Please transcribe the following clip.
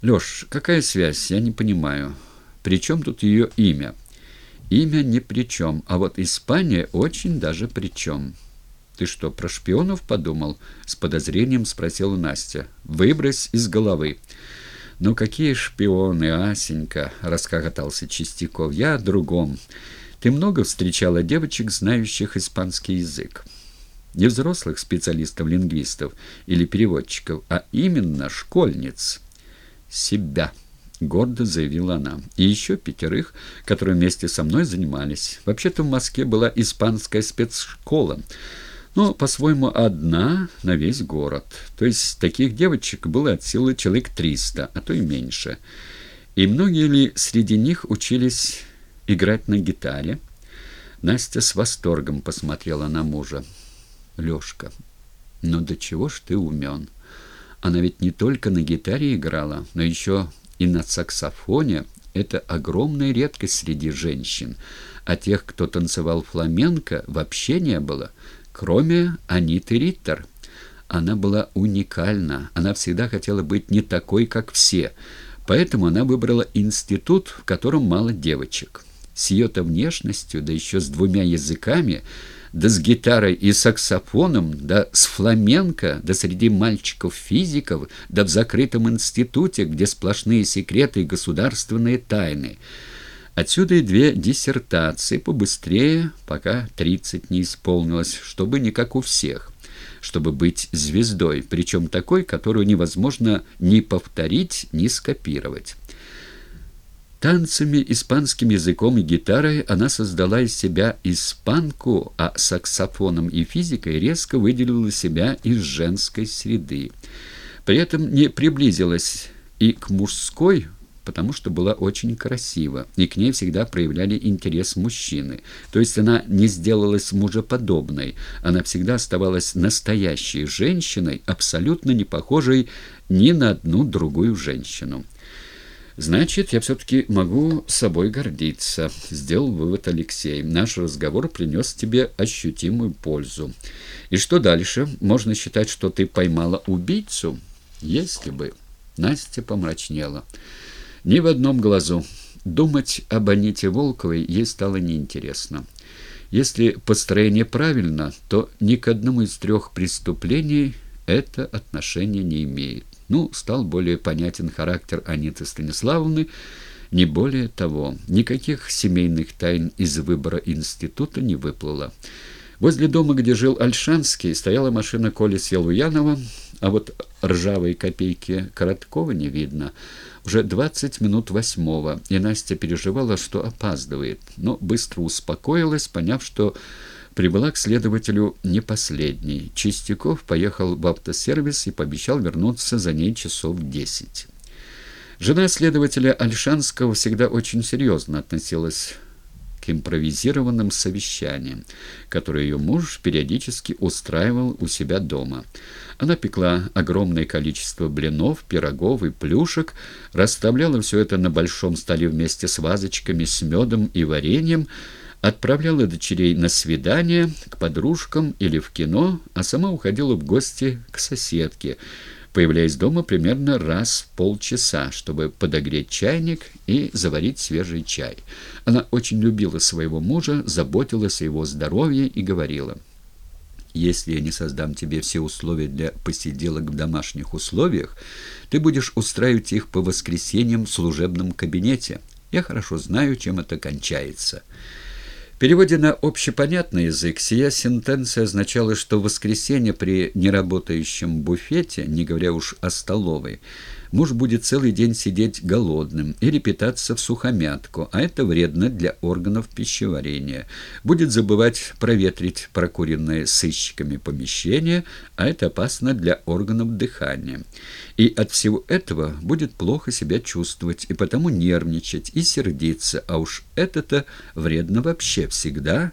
Леш, какая связь? Я не понимаю. При чем тут ее имя? Имя ни при чем, а вот Испания очень даже при чем. «Ты что, про шпионов подумал?» — с подозрением спросила Настя. «Выбрось из головы». «Ну какие шпионы, Асенька!» — расхохотался Чистяков. «Я о другом. Ты много встречала девочек, знающих испанский язык?» Не взрослых специалистов-лингвистов или переводчиков, а именно школьниц. «Себя», — гордо заявила она. «И еще пятерых, которые вместе со мной занимались. Вообще-то в Москве была испанская спецшкола». Ну, по-своему, одна на весь город. То есть таких девочек было от силы человек триста, а то и меньше. И многие ли среди них учились играть на гитаре? Настя с восторгом посмотрела на мужа. «Лешка, ну до чего ж ты умен? Она ведь не только на гитаре играла, но еще и на саксофоне. Это огромная редкость среди женщин. А тех, кто танцевал фламенко, вообще не было» кроме Аниты Риттер. Она была уникальна, она всегда хотела быть не такой, как все, поэтому она выбрала институт, в котором мало девочек. С ее-то внешностью, да еще с двумя языками, да с гитарой и саксофоном, да с фламенко, да среди мальчиков-физиков, да в закрытом институте, где сплошные секреты и государственные тайны – Отсюда и две диссертации, побыстрее, пока тридцать не исполнилось, чтобы не как у всех, чтобы быть звездой, причем такой, которую невозможно ни повторить, ни скопировать. Танцами, испанским языком и гитарой она создала из себя испанку, а саксофоном и физикой резко выделила себя из женской среды. При этом не приблизилась и к мужской, потому что была очень красива, и к ней всегда проявляли интерес мужчины. То есть она не сделалась мужеподобной, она всегда оставалась настоящей женщиной, абсолютно не похожей ни на одну другую женщину. «Значит, я все-таки могу собой гордиться», — сделал вывод Алексей. «Наш разговор принес тебе ощутимую пользу. И что дальше? Можно считать, что ты поймала убийцу?» «Если бы...» Настя помрачнела. Ни в одном глазу. Думать об Аните Волковой ей стало неинтересно. Если построение правильно, то ни к одному из трех преступлений это отношение не имеет. Ну, стал более понятен характер Аниты Станиславовны, не более того. Никаких семейных тайн из выбора института не выплыло. Возле дома, где жил Альшанский, стояла машина Коли Силуянова, а вот ржавые копейки Короткова не видно. Уже двадцать минут восьмого, и Настя переживала, что опаздывает, но быстро успокоилась, поняв, что прибыла к следователю не последней. Чистяков поехал в автосервис и пообещал вернуться за ней часов десять. Жена следователя Альшанского всегда очень серьезно относилась импровизированным совещаниям, которые ее муж периодически устраивал у себя дома. Она пекла огромное количество блинов, пирогов и плюшек, расставляла все это на большом столе вместе с вазочками с медом и вареньем, отправляла дочерей на свидание, к подружкам или в кино, а сама уходила в гости к соседке, появляясь дома примерно раз в полчаса, чтобы подогреть чайник и заварить свежий чай. Она очень любила своего мужа, заботилась о его здоровье и говорила, «Если я не создам тебе все условия для посиделок в домашних условиях, ты будешь устраивать их по воскресеньям в служебном кабинете. Я хорошо знаю, чем это кончается». Переводе на общепонятный язык сия сентенция означала, что в воскресенье при неработающем буфете, не говоря уж о столовой, муж будет целый день сидеть голодным или питаться в сухомятку, а это вредно для органов пищеварения. Будет забывать проветрить прокуренное сыщиками помещение, а это опасно для органов дыхания. И от всего этого будет плохо себя чувствовать, и потому нервничать и сердиться, а уж это-то вредно вообще всегда